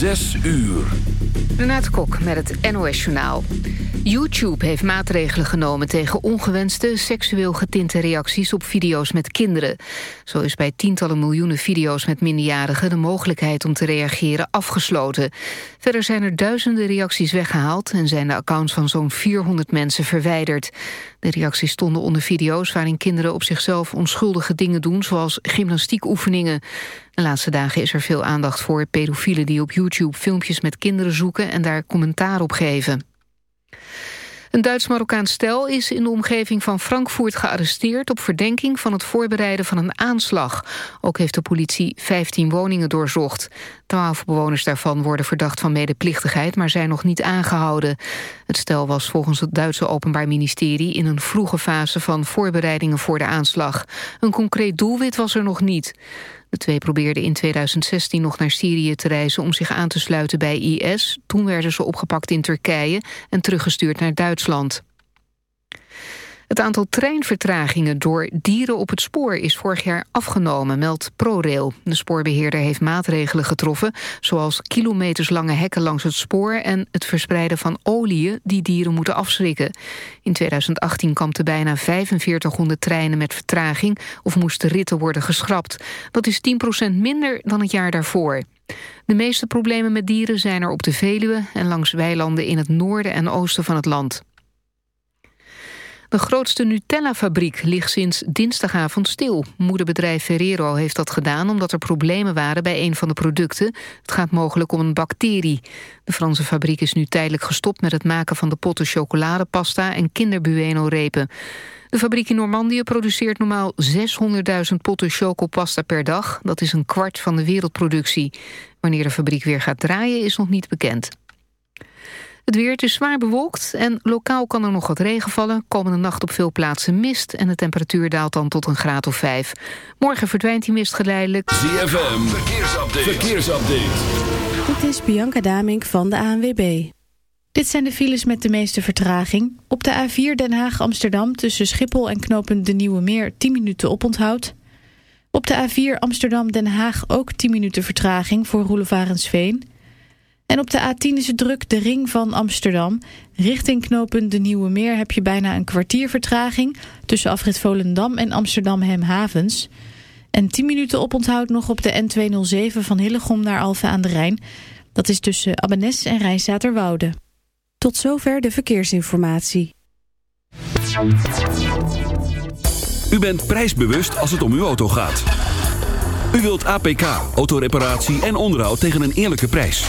Zes uur. Renate Kok met het NOS Journaal. YouTube heeft maatregelen genomen tegen ongewenste seksueel getinte reacties op video's met kinderen. Zo is bij tientallen miljoenen video's met minderjarigen de mogelijkheid om te reageren afgesloten. Verder zijn er duizenden reacties weggehaald en zijn de accounts van zo'n 400 mensen verwijderd. De reacties stonden onder video's waarin kinderen op zichzelf onschuldige dingen doen zoals gymnastiekoefeningen. De laatste dagen is er veel aandacht voor pedofielen die op YouTube filmpjes met kinderen zoeken en daar commentaar op geven. Een Duits-Marokkaans stel is in de omgeving van Frankfurt gearresteerd... op verdenking van het voorbereiden van een aanslag. Ook heeft de politie 15 woningen doorzocht. Twaalf bewoners daarvan worden verdacht van medeplichtigheid... maar zijn nog niet aangehouden. Het stel was volgens het Duitse Openbaar Ministerie... in een vroege fase van voorbereidingen voor de aanslag. Een concreet doelwit was er nog niet. De twee probeerden in 2016 nog naar Syrië te reizen om zich aan te sluiten bij IS. Toen werden ze opgepakt in Turkije en teruggestuurd naar Duitsland. Het aantal treinvertragingen door dieren op het spoor is vorig jaar afgenomen, meldt ProRail. De spoorbeheerder heeft maatregelen getroffen, zoals kilometerslange hekken langs het spoor en het verspreiden van oliën die dieren moeten afschrikken. In 2018 kampten bijna 4500 treinen met vertraging of moesten ritten worden geschrapt. Dat is 10% minder dan het jaar daarvoor. De meeste problemen met dieren zijn er op de Veluwe en langs weilanden in het noorden en oosten van het land. De grootste Nutella-fabriek ligt sinds dinsdagavond stil. Moederbedrijf Ferrero heeft dat gedaan omdat er problemen waren bij een van de producten. Het gaat mogelijk om een bacterie. De Franse fabriek is nu tijdelijk gestopt met het maken van de potten chocoladepasta en kinderbueno-repen. De fabriek in Normandië produceert normaal 600.000 potten chocopasta per dag. Dat is een kwart van de wereldproductie. Wanneer de fabriek weer gaat draaien is nog niet bekend. Het weer is zwaar bewolkt en lokaal kan er nog wat regen vallen. Komende nacht op veel plaatsen mist en de temperatuur daalt dan tot een graad of vijf. Morgen verdwijnt die mist geleidelijk. ZFM, verkeersupdate. verkeersupdate. Dit is Bianca Damink van de ANWB. Dit zijn de files met de meeste vertraging. Op de A4 Den Haag-Amsterdam tussen Schiphol en knooppunt De Nieuwe Meer 10 minuten oponthoud. Op de A4 Amsterdam-Den Haag ook 10 minuten vertraging voor Roelevarensveen. En op de A10 is het druk de ring van Amsterdam. Richting knooppunt De Nieuwe Meer heb je bijna een kwartier vertraging... tussen afrit Volendam en Amsterdam-Hemhavens. En 10 minuten oponthoud nog op de N207 van Hillegom naar Alphen aan de Rijn. Dat is tussen Abbenes en Rijnstaterwoude. Tot zover de verkeersinformatie. U bent prijsbewust als het om uw auto gaat. U wilt APK, autoreparatie en onderhoud tegen een eerlijke prijs.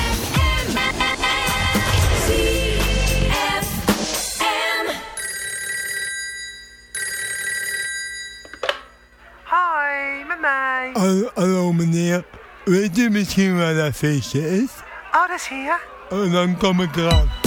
Mij. Hallo, hallo, meneer. Weet u misschien waar dat feestje is? Oh, dat is hier. Oh, dan kom ik eraan.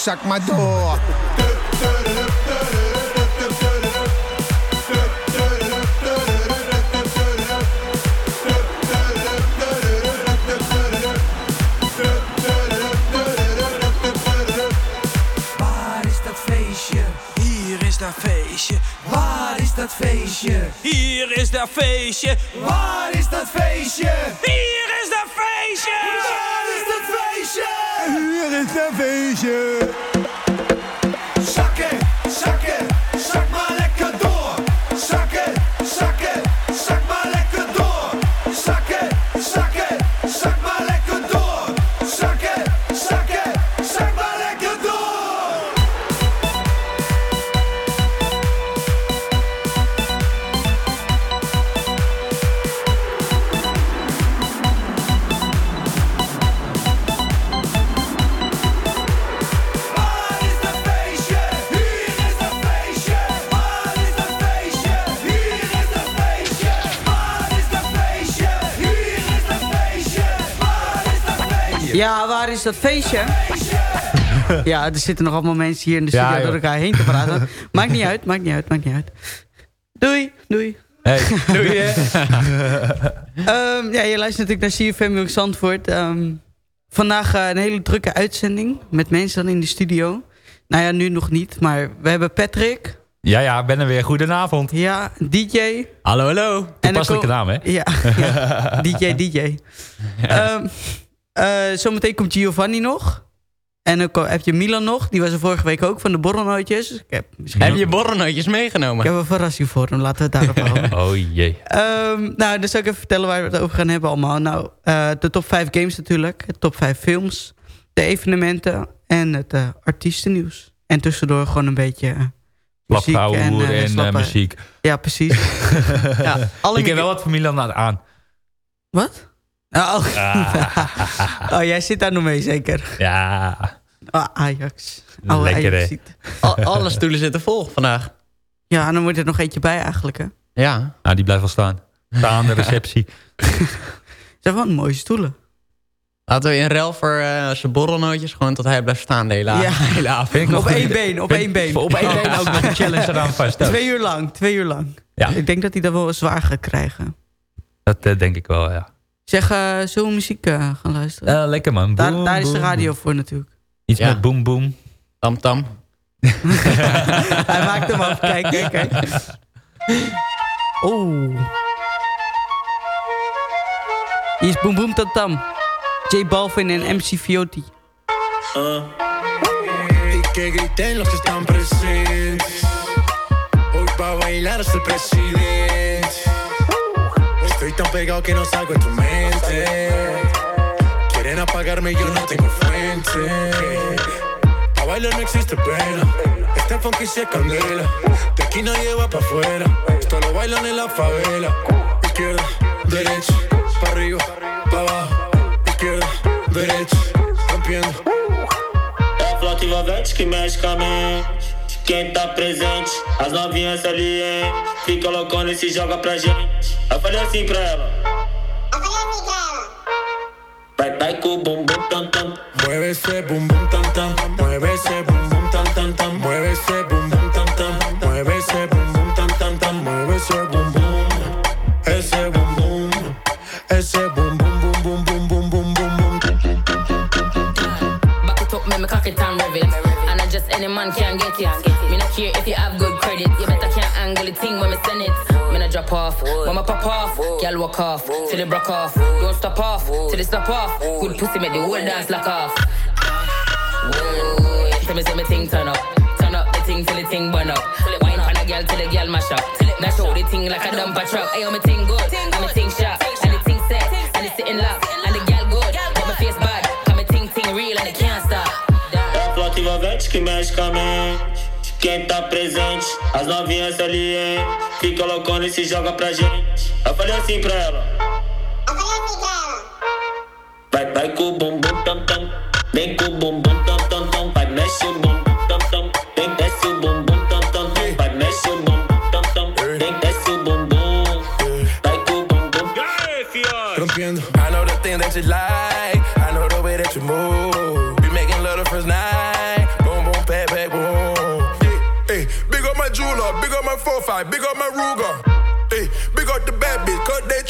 Zak maar door. Waar is dat feestje? Hier is dat feestje. Waar is dat feestje? Hier is dat feestje. Feestje? Hier is dat feestje. Ja, waar is dat feestje? Ja, er zitten nog allemaal mensen hier in de studio Ja, door elkaar heen te praten. maakt niet uit, maakt niet uit, maakt niet uit. Doei, doei. Hey, doei hè. Ehm, ja, je luistert natuurlijk naar CFM Jong Zandvoort. Ehm, vandaag eh, een hele drukke uitzending met mensen dan in de studio. Nou ja, nu nog niet, maar we hebben Patrick. Ja, ja, ben er weer. Goedenavond. Ja, DJ. Hallo, hallo. Toepasselijke naam, hè? Ja, ja. DJ, DJ. Ehm, eh, zometeen komt Giovanni nog. En dan heb je Milan nog. Die was er vorige week ook van de borrelnootjes. Ik heb, misschien Heb ook- je borrelnootjes meegenomen? Ik heb een verrassing voor hem. Laten we het daarop houden. Oh jee. Ehm, nou, dan zal ik even vertellen waar we het over gaan hebben allemaal. Nou, eh, de top 5 games natuurlijk. De top 5 films. De evenementen. En het eh, artiestennieuws. En tussendoor gewoon een beetje muziek en, en, muziek. Ja, precies. ja, alle Ik heb wel wat familie aan. aan. Wat? Oh. oh, jij zit daar nog mee zeker? Ja. Ah, Ajax. Oude Lekker. Al- alle stoelen zitten vol vandaag. Ja, en dan moet er nog eentje bij eigenlijk, hè? Ja. Nou, die blijft wel staan. Staande receptie. zijn wel mooie stoelen. Laten we in ruil voor eh zijn borrelnootjes gewoon tot hij blijft staan de hele, Ja. hele avond. Op één been, op één been. Op één been ook nog een challenge eraan vast. Twee uur lang, twee uur lang. Ja. Ik denk dat hij dat wel zwaar gaat krijgen. Dat eh, denk ik wel, ja. Zeg, eh zullen we muziek eh, gaan luisteren? Eh, lekker man. daar, Boom, daar is de boom, radio boom. voor natuurlijk. Iets Ja. met boom boom. Tam tam. Hij maakt hem af. Kijk, kijk, kijk. Oeh. Hier is Boom Boom Tam Tam. J Balvin en MC Fiotti. Ah. Y que griten los que están presentes. Hoy va a bailar hasta el presidente. Estoy tan pegado que no salgo de tu mente. Quieren apagarme y yo no tengo fuente. A bailar no existe pena. Este funky se candela. De aquí nadie va pa' afuera. Esto lo bailan en la favela. Izquierda, derecha, pa' arriba, pa' abajo. Izquierda, derecha, rompiendo. Que. Quem tá presente, as novinhas ali, hein? Fica loucona e se joga pra gente. Eu falei assim pra ela. Eu falei assim pra ela. Vai, vai com o bumbum tam tam. Mueve esse bumbum tam tam. Mueve esse bumbum tam tam tam. Mueve esse bumbum tam tam. Mueve esse bumbum tam tam tam. Mueve esse bumbum. Esse bumbum. Esse bumbum. any man can get it. Me care if you have good credit. You better can't angle the thing when me send it. Me not drop off, when me pop off. Girl walk off, till it broke off. Don't stop off, till it stop off. Good pussy make the whole dance lock off. Whoa, tell me say me thing turn up. Turn up the thing till the thing burn up. Wine on a girl till the girl mash up. Now show the thing like a dumper truck. Ayo, me thing good, and me thing sharp, and the thing set, and it's sitting locked, and the girl good, but my face bad. Cause me thing thing real and it can't stop. É a flota Quem tá presente, as novinhas salientes. Fica loucona e se joga pra gente. Eu falei assim pra ela. Vai, vai com o bumbum tam tam. Vem com o bumbum tam tam tam. Vai, mexe o bumbum tam tam. Vem, desce o bumbum tam tam tam. Vai, mexe o bumbum tam tam. Vem, desce o bumbum. Vai com o bumbum. Rompiendo. I know the thing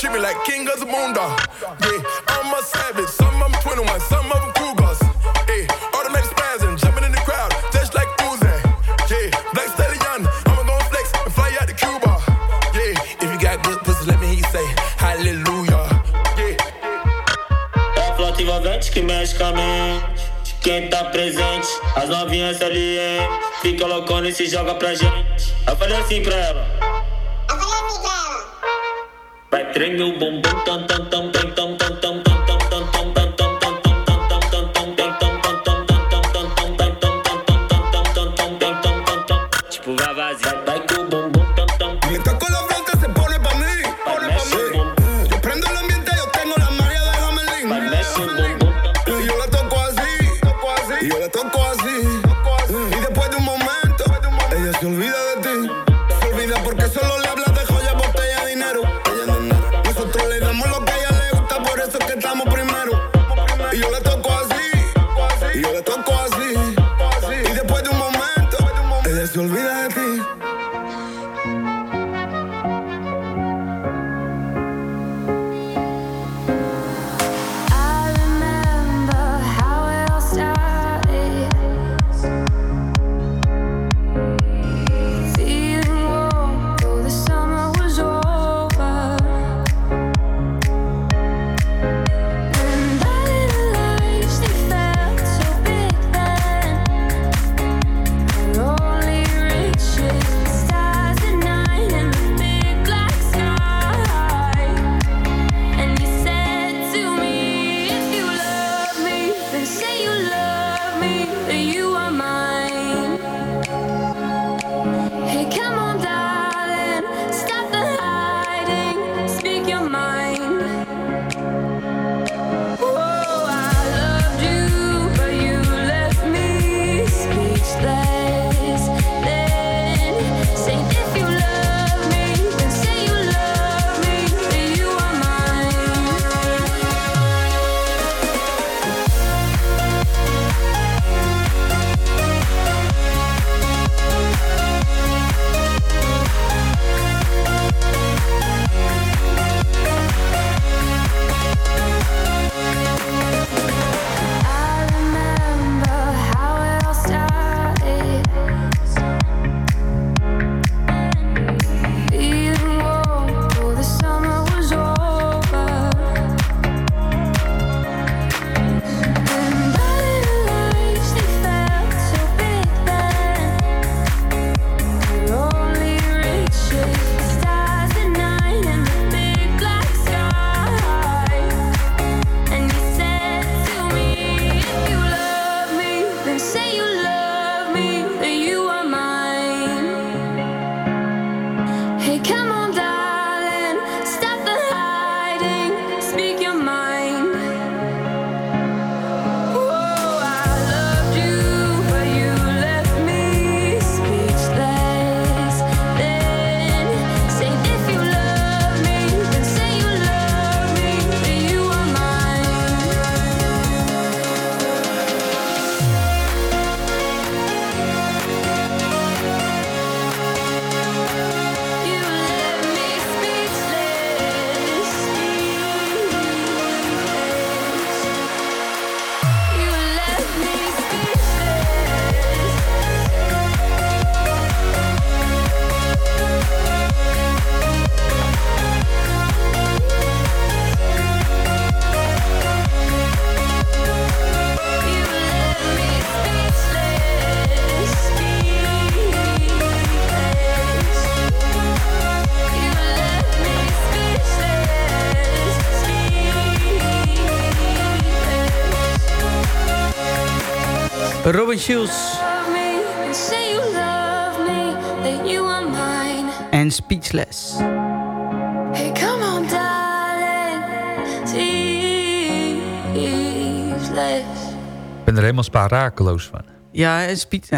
treat me like king of the moon dog. Yeah, I'm a savage, some of them 21, some of them Cougars. Hey, automatic spasm, jumping in the crowd, just like Uzi. Yeah, Black Stallion, I'ma go flex and fly out to Cuba. Yeah, if you got good pussy, let me hear you say hallelujah. Yeah. É flota envolvente que mexe com a mente. Quem tá presente, as novinhas salientes. Fica loucona e se joga pra gente. Eu falei assim pra ela. Vai treme o bumbum tam tam tam tam tam tam tam tam tam tam tam en Speechless. Hey, come on, darling, speechless. Ik ben er helemaal spaarakeloos van. Ja, en Speech...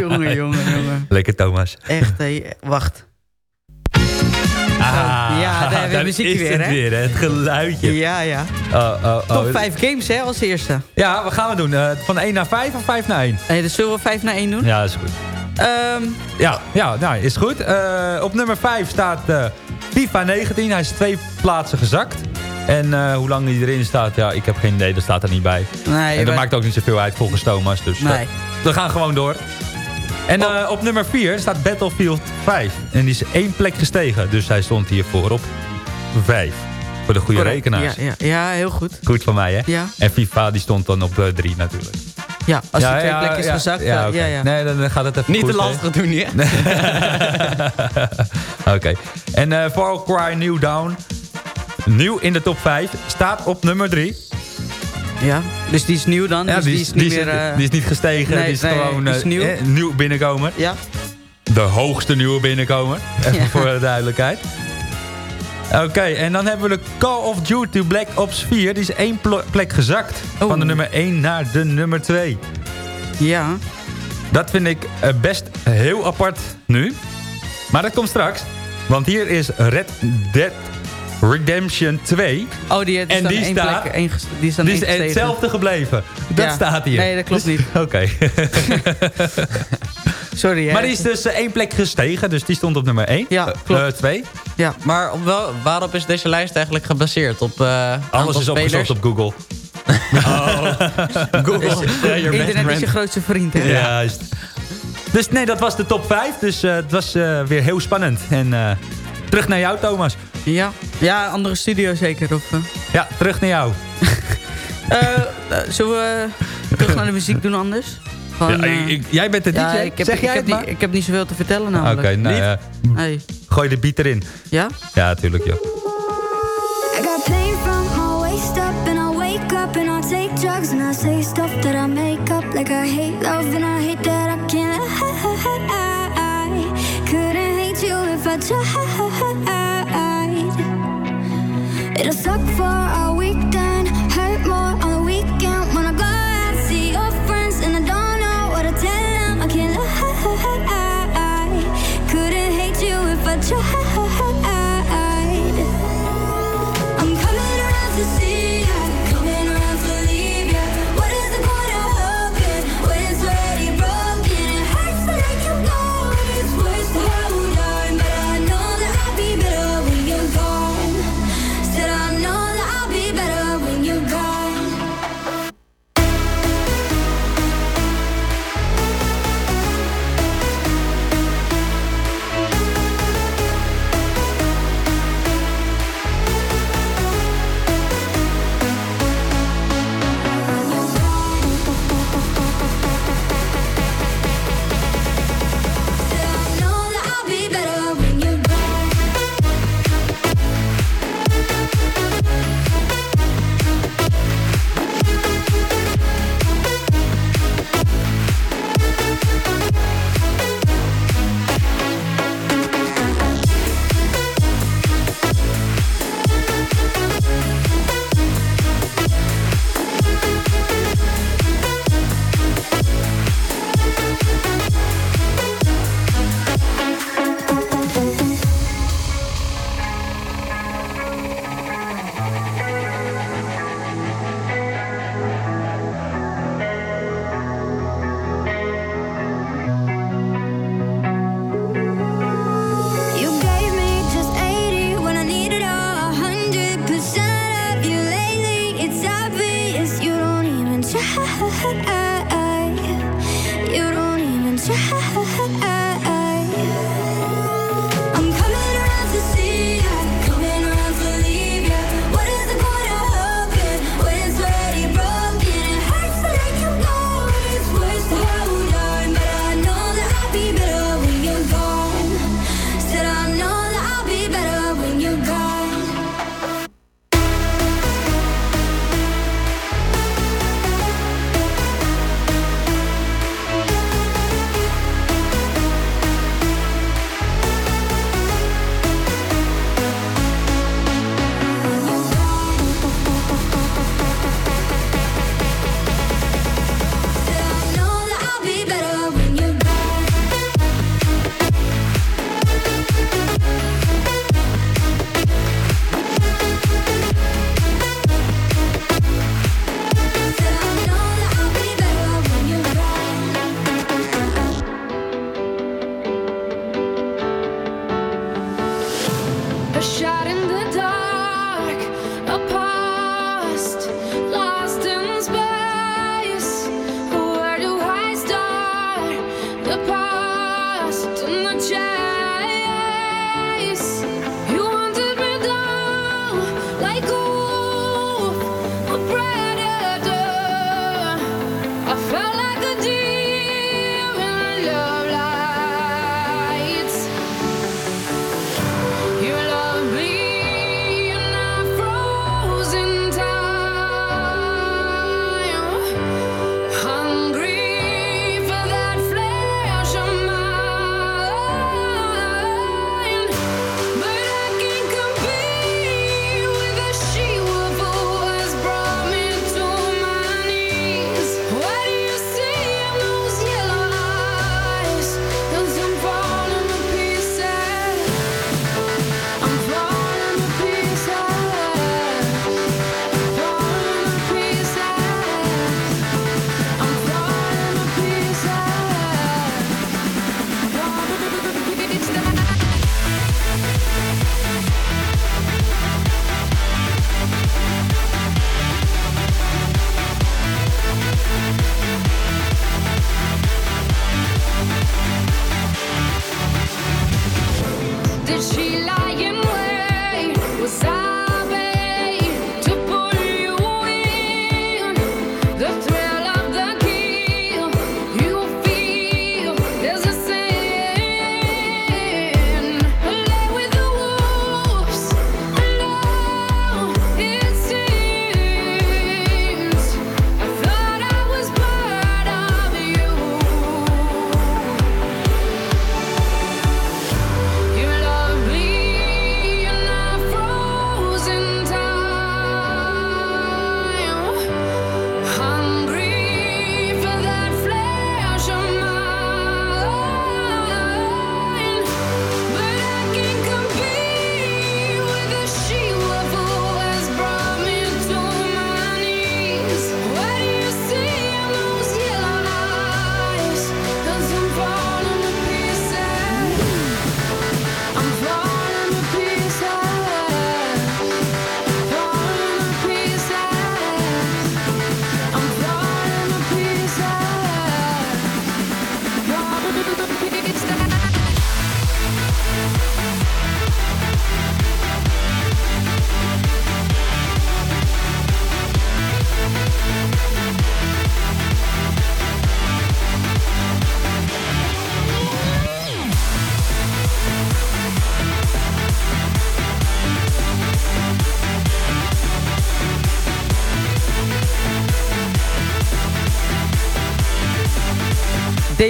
jongen, jongen, jongen. Lekker Thomas. Echt, hé. Wacht. Ah, ja, daar hebben we daar muziek is weer, hè? weer, hè? Het geluidje. Ja, ja. Oh, oh, oh. Top 5 games, hè, als eerste. Ja, wat gaan we doen? Eh, van 1 naar 5 of 5 naar 1? Nee, dus zullen we 5 naar 1 doen? Ja, is goed. Ehm, Ja, ja nou, is goed. Eh, op nummer 5 staat eh, FIFA 19. Hij is twee plaatsen gezakt. En eh, hoe lang hij erin staat, ja, ik heb geen idee. Dat staat er niet bij. Nee, en dat maakt ook niet zoveel uit volgens Thomas. Dus Nee. we gaan gewoon door. En eh, op nummer 4 staat Battlefield 5. En die is één plek gestegen. Dus hij stond hiervoor op 5. Voor de goede correct. rekenaars. Ja, ja, ja, heel goed. Goed van mij, hè? Ja. En FIFA die stond dan op 3 natuurlijk. Ja, als je twee plekjes ja, gezakt... Ja, eh, oké. ja, ja. Nee, dan gaat het even Niet goed, te hè? lastig doen, ja. Oké. En eh Far Cry New Down, nieuw in de top 5, staat op nummer 3. Ja, dus die is nieuw dan. Ja, dus die, die is, niet meer... eh, die is niet gestegen, nee, die is nee, gewoon die is eh, nieuw. eh, nieuw binnenkomer. Ja. De hoogste nieuwe binnenkomer, even Ja. voor de duidelijkheid. Oké, en dan hebben we de Call of Duty Black Ops 4. Die is één plek gezakt. Van de nummer 1 naar de nummer 2. Ja. Dat vind ik eh, best heel apart nu. Maar dat komt straks. Want hier is Red Dead Redemption 2. Oh, die, is en dan die één staat... plek, één die is dan die is hetzelfde gebleven. Dat Ja. staat hier. Nee, dat klopt Dus- niet. Oké. Sorry, hè. maar die is dus eh, één plek gestegen. Dus die stond op nummer 1. Ja, klopt. 2. Ja. Maar op wel, waarop is deze lijst eigenlijk gebaseerd? Op eh Alles is opgezocht op Google. Google. Ja, your best Internet is je grootste vriend, hè? Ja, juist. Dus nee, dat was de top 5. Dus eh, het was eh, weer heel spannend. En eh, terug naar jou, Thomas. Ja. Ja, andere studio zeker. Of, eh. Ja, terug naar jou. Eh, eh, zullen we terug naar de muziek doen anders? Gewoon, Ja, ik- jij bent de ja, DJ. Ik heb, Zeg ik, jij heb het maar. niet, ik heb niet zoveel te vertellen Oké, namelijk. nou ja. Nee. Gooi de beat erin. Ja? Ja, natuurlijk, joh. I got pain from my waist up and I wake up and I take drugs and I say stuff that I make up like I hate love and I hate that I can't hide. Couldn't hate you if I tried. Did I suck for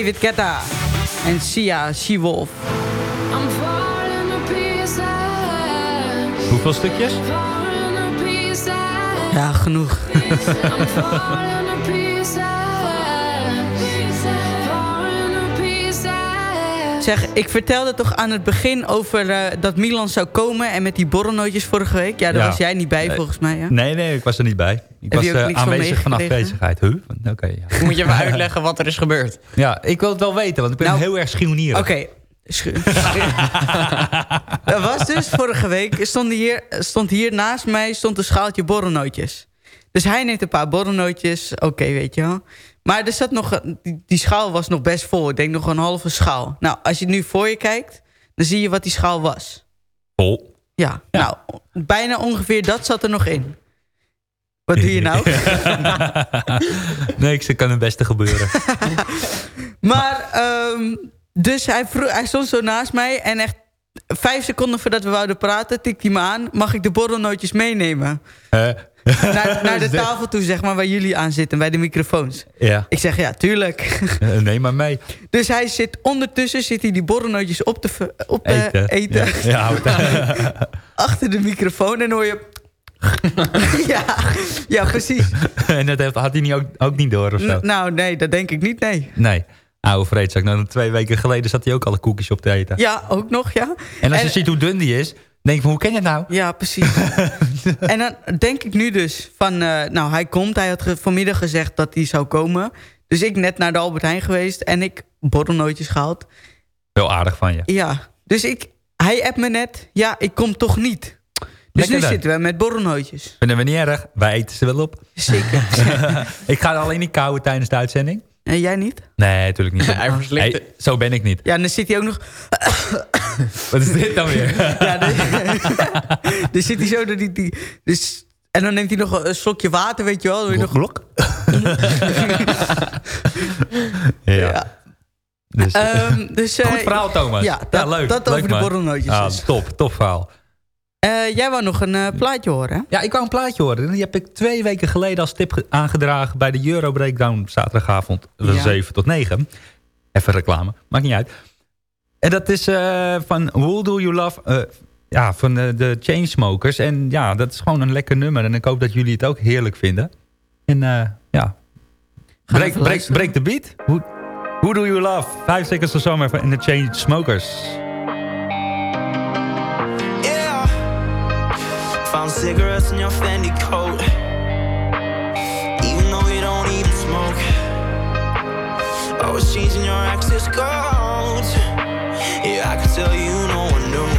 David Guetta en Sia She-Wolf. Hoeveel stukjes? Ja, genoeg. Zeg, ik vertelde toch aan het begin over eh, dat Milan zou komen... en met die borrelnootjes vorige week. Ja, daar Ja. was jij niet bij Nee. volgens mij. Hè? Nee, nee, ik was er niet bij. Ik Heb was eh, van aanwezig vanaf bezigheid. Huh? Oké, ja. Moet je even uitleggen wat er is gebeurd? Ja, ik wil het wel weten, want ik ben Nou, heel erg schionierig. Oké. Schu- Dat was dus vorige week. Stond hier, stond hier naast mij stond een schaaltje borrelnootjes. Dus hij neemt een paar borrelnootjes. Oké, weet je wel. Maar er zat nog, die schaal was nog best vol. Ik denk nog een halve schaal. Nou, als je nu voor je kijkt, dan zie je wat die schaal was. Vol. Ja, nou, bijna ongeveer dat zat er nog in. Wat doe je nou? nee, ik kan het beste gebeuren. Maar, ehm, dus hij, hij stond zo naast mij en echt vijf seconden voordat we wouden praten, tikte hij me aan. Mag ik de borrelnootjes meenemen? Naar, naar de tafel toe, zeg maar, waar jullie aan zitten, bij de microfoons. ja, Ik zeg, ja, tuurlijk. Eh, neem maar mee. Dus hij zit ondertussen zit hij die borrelnootjes op te op te Eten. eten. Ja, Achter de microfoon en hoor je... ja, ja, precies. en dat heeft- had hij niet ook, ook niet door of zo? N- nou, nee, dat denk ik niet, nee. Nee. Oude vreedzak. Nou, twee weken geleden zat hij ook alle koekjes op te eten. Ja, ook nog, ja. En als je ziet hoe dun die is, denk je van, hoe ken je het nou? Ja, precies. en dan denk ik nu dus van... eh, nou, hij komt. Hij had vanmiddag gezegd dat hij zou komen. Dus ik net naar de Albert Heijn geweest... en ik borrelnootjes gehaald. Heel aardig van je. Ja, dus ik... Hij appt me net... Ja, ik kom toch niet. Dus Lekker nu dan. zitten we met borrelnootjes. Vinden we niet erg. Wij eten ze wel op. Zeker. ik ga alleen niet kauwen tijdens de uitzending. En jij niet? Nee, natuurlijk niet. Hij verslikt Hey, zo ben ik niet. Ja, en dan zit hij ook nog... Wat is dit dan weer? ja, dan, dan zit hij zo... door die, die, dus, en dan neemt hij nog een slokje water, weet je wel. Dan je nog... Blok? ja. Dus, Ehm, dus, eh, Goed verhaal, Thomas. Ja, dat, leuk. dat leuk, over de man. borrelnootjes. Ah, top, top verhaal. Eh, jij wou nog een eh, plaatje horen? Ja, ik wou een plaatje horen. Die heb ik twee weken geleden als tip ge- aangedragen... bij de Euro Breakdown zaterdagavond van Ja. 7 tot 9. Even reclame, maakt niet uit. En dat is eh, van Who Do You Love... ja, van de, Chainsmokers. En ja, dat is gewoon een lekker nummer. En ik hoop dat jullie het ook heerlijk vinden. En ja, break, break, break the beat. Who, who Do You Love? Vijf seconds of Summer in de Chainsmokers. Yeah. Cigarettes in your Fendi coat. Even though you don't even smoke. Always changing your access codes. Yeah, I can tell you no one knew.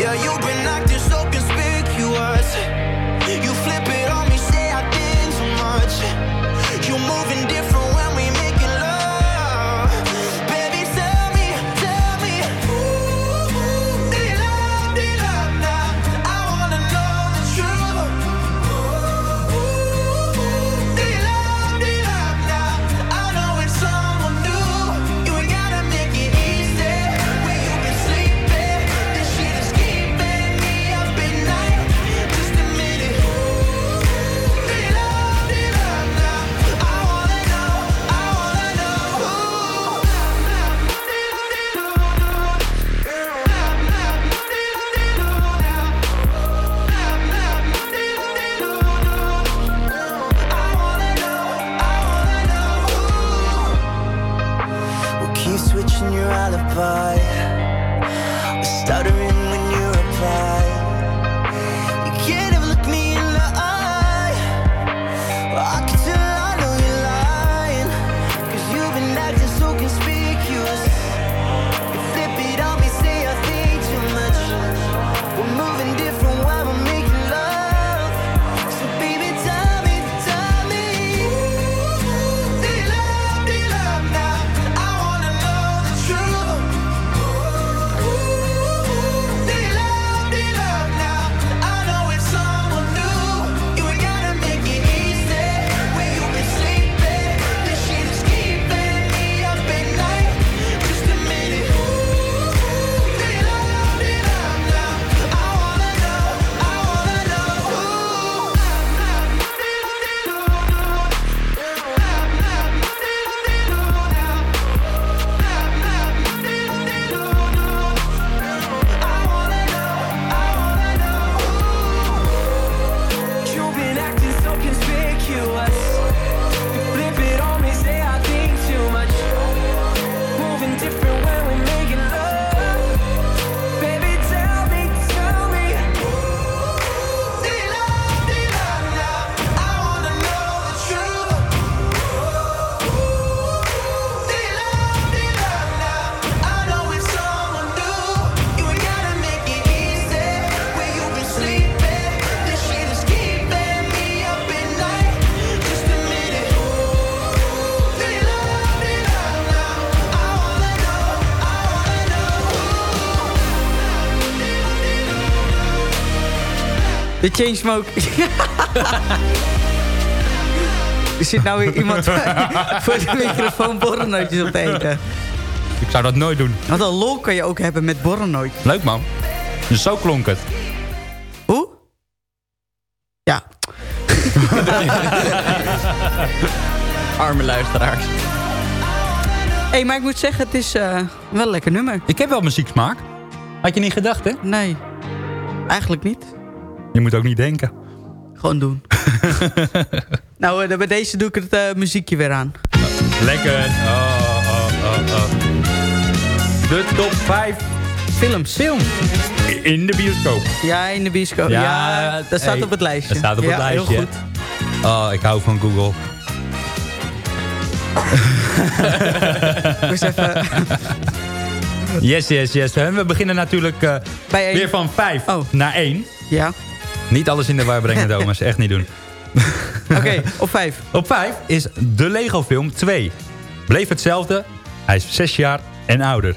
Yeah, you've been acting De Chainsmokers. er zit nou weer iemand voor de microfoon borrelnootjes op te eten. Ik zou dat nooit doen. Wat een lol kan je ook hebben met borrelnootjes. Leuk man. Dus zo klonk het. Hoe? Ja. Arme luisteraars. Hé, hey, maar ik moet zeggen, het is eh, wel een lekker nummer. Ik heb wel muzieksmaak. Had je niet gedacht, hè? Nee. Eigenlijk niet. Je moet ook niet denken. Gewoon doen. nou, eh, bij deze doe ik het eh, muziekje weer aan. Lekker. Oh, oh, oh, oh. De top 5 films. Films. In de bioscoop. Ja, in de bioscoop. Ja, dat staat hey, op het lijstje. Dat staat op het lijstje. Heel goed. Oh, ik hou van Google. Even... Yes, yes, yes. We beginnen natuurlijk uh, weer van 5 oh. naar 1. Ja. Niet alles in de war brengen, Thomas. Echt niet doen. Oké, okay, op 5. Op 5 is de Lego film 2. Bleef hetzelfde. Hij is 6 jaar en ouder.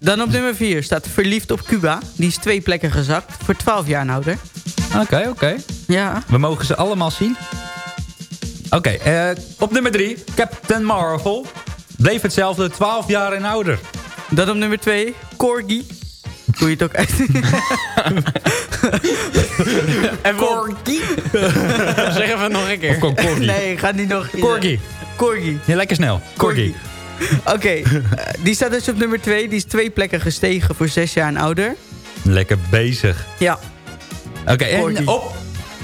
Dan op nummer 4 staat Verliefd op Cuba. Die is twee plekken gezakt. Voor 12 jaar en ouder. Oké, okay, oké. Okay. Ja. We mogen ze allemaal zien. Oké, okay, uh, op nummer 3. Captain Marvel. Bleef hetzelfde. 12 jaar en ouder. Dan op nummer 2. Corgi. Hoe je het ook uit. Corgi? zeg even nog een keer. Of Corgi. Nee, ga niet nog. Corgi. Corgi. Ja, lekker snel. Corgi. Oké, okay, uh, die staat dus op nummer 2. Die is twee plekken gestegen voor 6 jaar en ouder. Lekker bezig. Ja. Oké, okay, en op,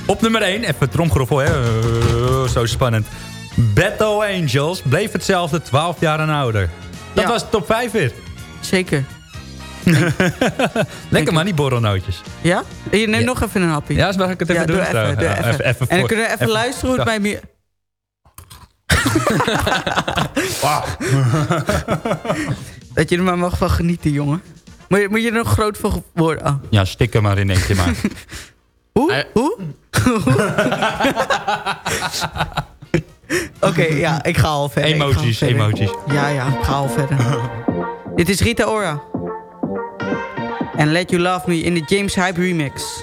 op nummer 1, even tromgeroffel, hè. Uh, zo spannend. Battle Angels bleef hetzelfde, 12 jaar en ouder. Dat ja. was top 5 weer. Zeker. Lekker man, die borrelnootjes. Ja? Je neemt ja. nog even een hapje. Ja, mag ik het even ja, doen? Doe even, doe even. even, even en dan kunnen we even, luisteren hoe het bij me... Dat je er maar mag van genieten, jongen. Moet je, moet je er nog groot van worden? Oh. Ja, stik er maar in eentje maar. Hoe? Hoe? Oké, okay, ja, ik ga al verder. Emoties, verder. emoties. Ja, ja, ik ga al verder. Dit is Rita Ora. En Let You Love Me in de James Hype remix.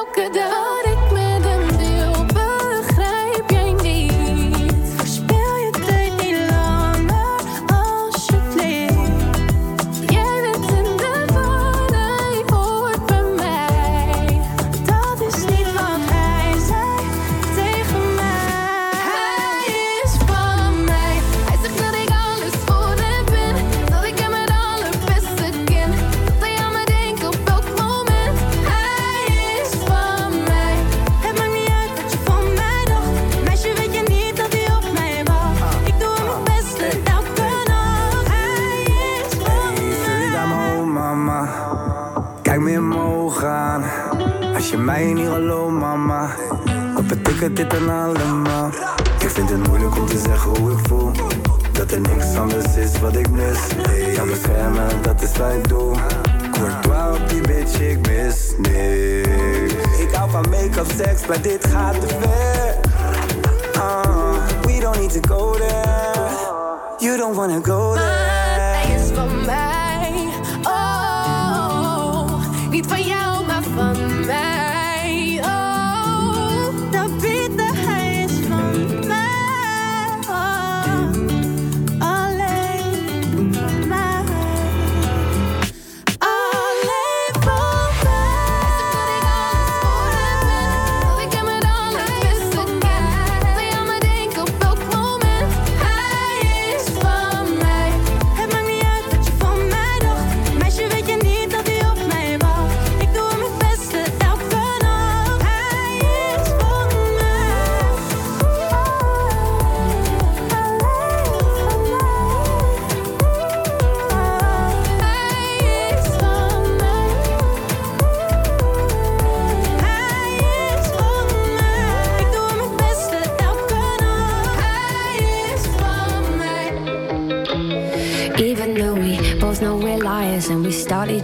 Ik zeg maar dit gaat te ver. Uh, we don't need to go there. You don't wanna go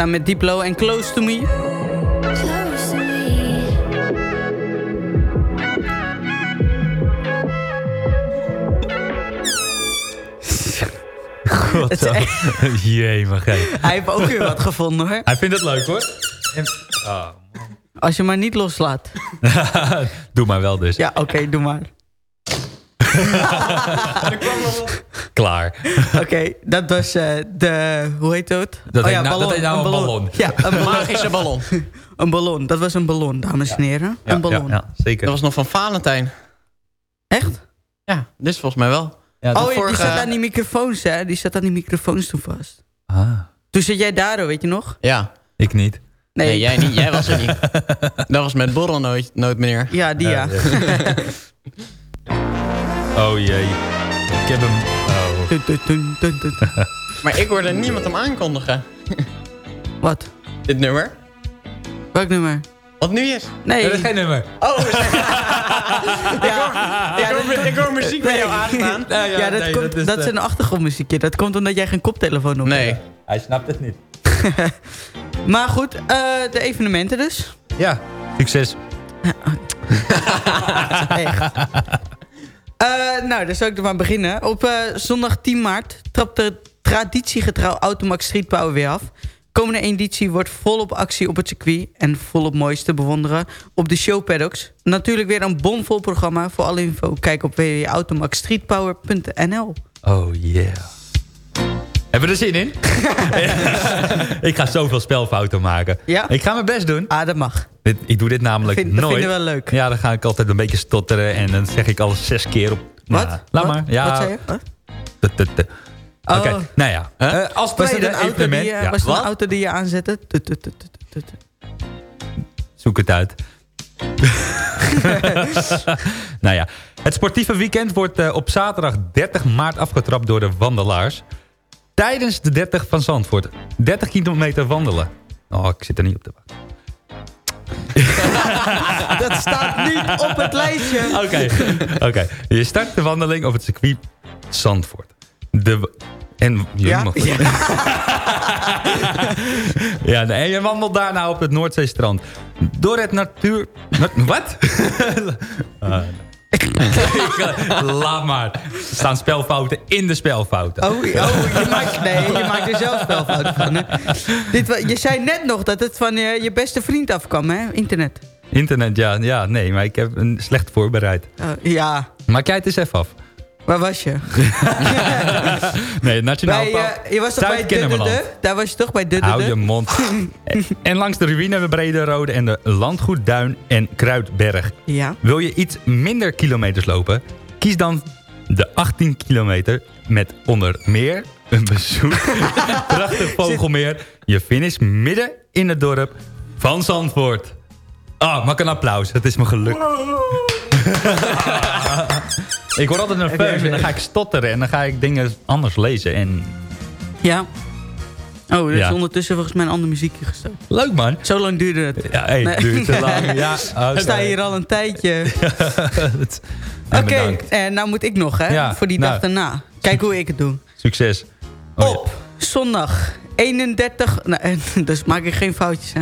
Samen met Diplo en Close to Me. Close to me. God, Het is echt- Jee, maar gek. Hij heeft ook weer wat gevonden hoor. Hij vindt het leuk hoor. En- Ah. Als je maar niet loslaat. Doe maar wel dus. Ja, oké, doe maar. Klaar. Oké, dat was eh, de... Hoe heet het? Dat heet nou- dat heet nou een ballon. Ja, een ballon. Magische ballon. een ballon, dat was een ballon, dames en heren. Ja, een ballon. ja, ja, zeker. Dat was nog van Valentijn. Echt? Ja, dit is volgens mij wel. oh, de ja, die vorige- zat aan die microfoons, hè? Die zat aan die microfoons toen vast. Ah. Toen zit jij daar, hoor, weet je nog? Ja. Ik niet. Nee. Nee, jij niet. Jij was er niet. Dat was met borrelnoot, noot, meneer. Ja, die ja. Oh jee. Ik heb hem... Maar ik hoorde niemand hem aankondigen. Wat? Dit nummer? Welk nummer? Wat nu is? Nee. Dat is geen nummer. Oh, ik, hoor, ik, hoor, ik hoor muziek bij jou aanstaan. Ja, dat, komt, dat, is een achtergrondmuziekje. Dat komt omdat jij geen koptelefoon op Nee. hebt. Hij snapt het niet. Maar goed, eh, de evenementen dus. Ja, succes. Echt. Eh, nou, dan zal ik er maar beginnen. Op eh, zondag 10 maart trapt de traditiegetrouw Automax Street Power weer af. Komende editie wordt volop actie op het circuit... en volop moois te bewonderen op de show paddocks. Natuurlijk weer een bomvol programma. Voor alle info kijk op www.automaxstreetpower.nl Oh yeah. Hebben we er zin in? ik ga zoveel spelfouten maken. Ja? Ik ga mijn best doen. Ah, dat mag. Dit, ik doe dit namelijk Vind- dat nooit. vinden we wel leuk. Ja, dan ga ik altijd een beetje stotteren en dan zeg ik alles zes keer op. Wat? Nou, laat Wat? maar. Ja. Wat zei je? Oké, Oh. nou ja. Eh, als Was het een auto die, je- ja, was het een wat? auto die je aanzette? Zoek het uit. nou ja, het sportieve weekend wordt eh, op zaterdag 30 maart afgetrapt door de wandelaars. Tijdens de 30 van Zandvoort. 30 kilometer wandelen. Oh, ik zit er niet op te wachten. Dat staat niet op het lijstje. Oké, oké. Je start de wandeling op het circuit Zandvoort. De, en je Ja? mag- ja, en je wandelt daarna op het Noordzeestrand. Door het natuur... Wat? Wat? Laat maar. Er staan spelfouten in de spelfouten. Oh, oh je, maakt, nee, je maakt er zelf spelfouten van. Hè? Dit, je zei net nog dat het van je, je beste vriend afkwam, hè? Internet. Internet, ja, ja, nee, maar ik heb een slecht voorbereid. Oh, ja, Maak jij het eens even af. waar was je? Nee, Nationaal Bij, Park eh, je was toch bij. Dudderde? Daar was je toch bij Dudderde? Hou je mond. En- langs de ruïne Brede Rode en de Landgoed Duin en Kruidberg. Ja. Wil je iets minder kilometers lopen? Kies dan de 18 kilometer met onder meer een bezoek. Prachtig vogelmeer. Je finish midden in het dorp van Zandvoort. Ah, maak een applaus. Het is me geluk. ik word altijd nerveus en dan ga ik stotteren en dan ga ik dingen anders lezen. En Ja. Oh, er is Ja. ondertussen volgens mij een ander muziekje gestoken. leuk man. Zo lang duurde het. Ja, hey, Nee. duurt te lang. Ja, Ik oké. sta hier al een tijdje. Oké, en nou moet ik nog, hè? Ja, voor die nou. dag daarna. Kijk hoe ik het doe. Succes. Oh, ja. Op zondag 31... Nou, eh, dus maak ik geen foutjes, hè?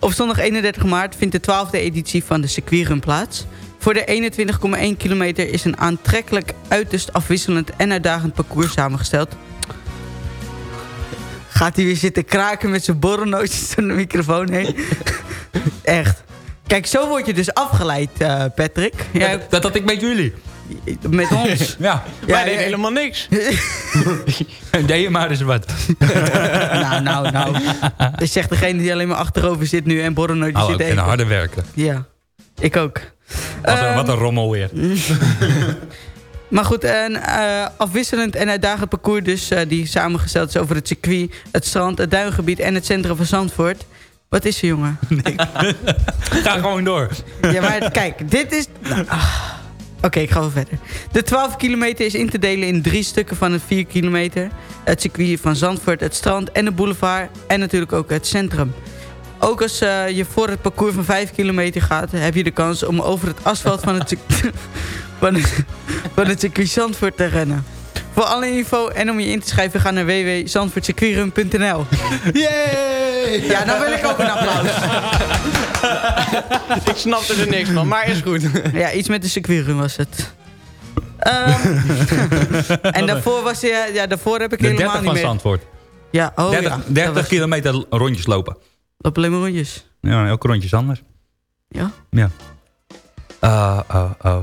Op zondag 31 maart vindt de 12e editie van de circuitrun plaats. Voor de 21,1 kilometer is een aantrekkelijk, uiterst afwisselend en uitdagend parcours samengesteld. Gaat hij weer zitten kraken met zijn borrelnootjes door de microfoon heen? Echt. Kijk, zo word je dus afgeleid, eh, Patrick. Ja, Dat had ik met jullie. met ons. Ja. Wij deden helemaal niks. Deed je maar eens wat. nou, nou, nou. Dat zegt degene die alleen maar achterover zit nu en borrelnootjes Oh, zit ik te vind eten. harde werken. Ja, ik ook. Wat, een, wat een rommel weer. Maar goed, een eh, afwisselend en uitdagend parcours dus, eh, die samengesteld is over het circuit, het strand, het duingebied en het centrum van Zandvoort. Wat is er, jongen? Ga gewoon door. Ja, maar kijk, dit is... nou, ah. Oké, ik ga wel verder. De 12 kilometer is in te delen in drie stukken van het 4 kilometer. Het circuit van Zandvoort, het strand en de boulevard. En natuurlijk ook het centrum. Ook als eh, je voor het parcours van 5 kilometer gaat... heb je de kans om over het asfalt van het, van het, van het circuit Zandvoort te rennen. Voor alle info en om je in te schrijven... ga naar www.zandvoortcircuitrun.nl Yay! Ja, nou wil ik ook een applaus. ik snapte er niks van, maar is goed. Ja, iets met de circuitrun was het. Ehm, en daarvoor was je, ja, daarvoor heb ik De helemaal 30 niet van meer. Zandvoort. Ja, oh 30, ja. dat 30 was- kilometer rondjes lopen. Loop alleen maar rondjes. Ja, elke rondje is anders. Ja? Ja. Oh, oh, oh.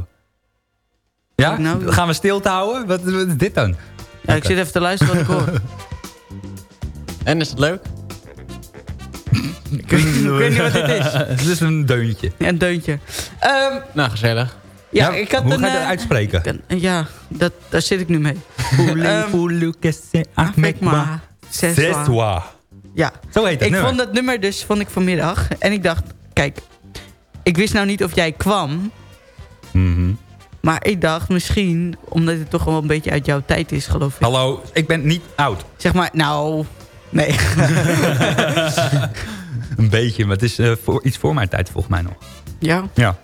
Ja? Nou- Gaan we stilte houden? Wat, wat is dit dan? Ja, ik zit even te luisteren wat ik hoor. En is het leuk? ik, weet, ik weet niet wat dit is. Het is een deuntje. Ja, een deuntje. Ehm, Nou, gezellig. ja, Ja, ik had hoe een... ga je dat eh, uitspreken? ja, dat, daar zit ik nu mee. Ehm, Avec moi. C'est C'est toi. Ja. Zo heet het Ik nummer. vond dat nummer dus vond ik vanmiddag. En ik dacht, kijk, ik wist nou niet of jij kwam. Mhm. Maar ik dacht misschien, omdat het toch wel een beetje uit jouw tijd is, geloof ik. Hallo, ik ben niet oud. Zeg maar, nou, nee. Een beetje, maar het is eh, voor, iets voor mijn tijd volgens mij nog. Ja? Ja.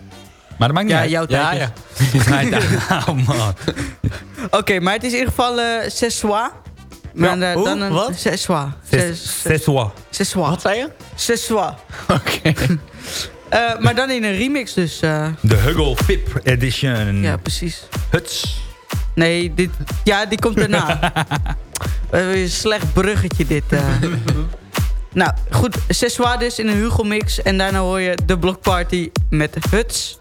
Maar dat maakt niet Ja, uit. jouw tijd Ja, is. ja. Mijn tijd. Oh man. Oké, maar het is in ieder geval eh ce soir. Maar Ja, eh, dan een Wat? Ce soir. Wat zei je? Soir. Oké. maar dan in een remix dus. eh. De Huggle Pip Edition. ja, precies. Huts. Nee, dit, ja, die komt daarna. Hebben een slecht bruggetje dit. eh. nou, goed. Soir dus in een Hugo mix. En daarna hoor je de Block Party met Huts.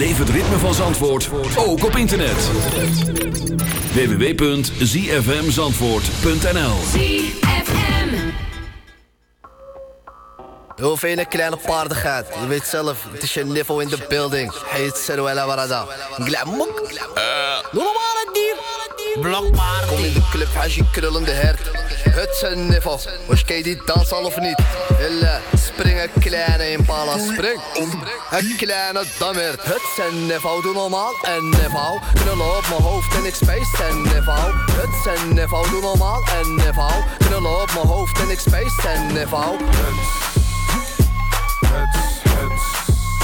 Beleef het ritme van Zandvoort, ook op internet. www.zfmzandvoort.nl Heel veel kleine paardigheid. Je weet zelf, het is je niveau in de building. Heet Seruela Warada. Glamok. Doe normaal het dier. Blokpaard. Kom in de club, is je krullende hert. Het zijn niveau. Was je die dans al of niet? Illa, spring een kleine impala, spring. Een kleine dammert. Het zijn niveau, doe normaal en niveau. Knullen op mijn hoofd en ik space en niveau. Het zijn niveau, doe normaal en niveau. Knullen op mijn hoofd en ik space en niveau.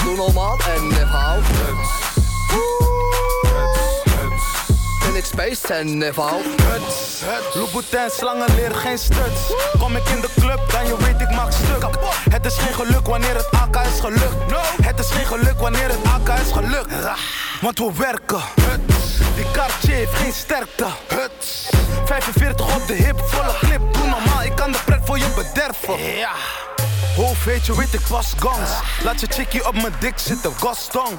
Doe normaal en niveau. En ik space en niveau. Huts, Louboutin, slangen leren geen struts. Kom ik in de club, dan je weet ik maak stuk. Het is geen geluk wanneer het AK is gelukt. Het is geen geluk wanneer het AK is gelukt. Want we werken. Die Cartier heeft geen sterkte. 45 op de hip, volle clip. Doe normaal, ik kan de pret voor je bederven. Ja. Hoofd weet je, weet ik was gans. Laat je chickie op mijn dik zitten, Gaston.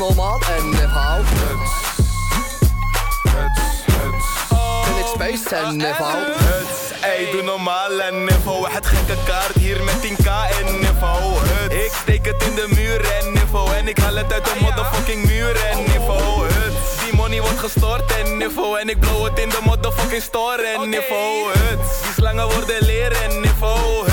normaal en niveau. En ik space en niveau. Huts, ey, doe normaal en niveau. Het gekke kaart hier met 10k en niveau. Huts, ik steek het in de muur en niveau. En ik haal het uit de motherfucking muur en niveau. Huts, die money wordt gestort en niveau. En ik blow het in de motherfucking store en niveau. Huts, die slangen worden leren en niveau.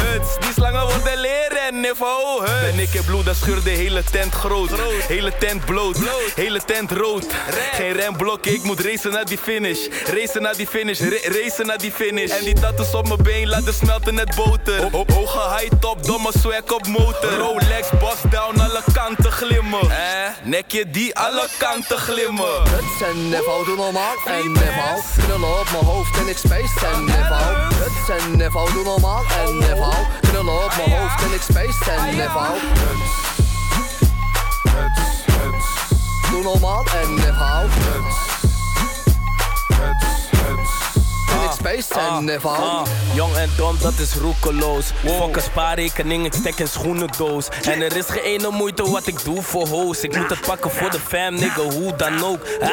Huts, slangen worden leren en niveau. Huts. En ik heb bloed, dat scheur de hele tent groot. Hele tent bloot, hele tent rood. Geen remblokken, ik moet racen naar die finish. Racen naar die finish, ra- racen naar die finish. En die tattoos op mijn been laten smelten net boter. Ho- ho- Hoge high top, domme swag op motor. Rolex, boss down, alle kanten glimmen. Eh, nekje die alle kanten glimmen. Het zijn niveau, doe normaal en niveau. Knullen op mijn hoofd en ik space en niveau. Het zijn niveau, doe normaal en niveau. Knullen op mijn hoofd en ik space en niveau. Doe normaal en niveau. En ik space en niveau. Ah, jong en dom, dat is roekeloos. Fuck een spaarrekening, ik stek een schoenendoos. En er is geen ene moeite wat ik doe voor hoes. Ik moet het pakken voor de fam, nigga, hoe dan ook. Ah,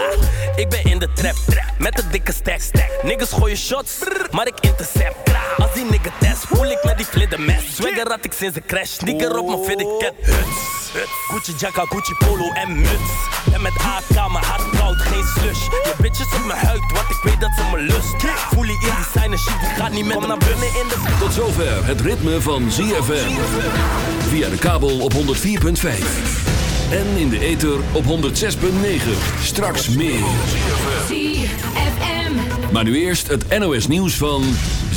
ik ben in de trap, met een dikke stack. Niggas gooien shots, maar ik intercept. Als die nigga test, voel ik met die vlinder mes. Swagger had ik sinds de crash, sneaker op mijn cat. Huts, huts. Gucci jacka, Gucci polo en muts. En met AK, mijn hart koud, geen slush. Je bitches op mijn huid, want ik weet dat ze me lust. Voel je in die sign shit, die gaat niet met naar binnen in de... Tot zover het ritme van ZFM. Via de kabel op 104.5. En in de ether op 106.9. Straks meer. Maar nu eerst het NOS nieuws van...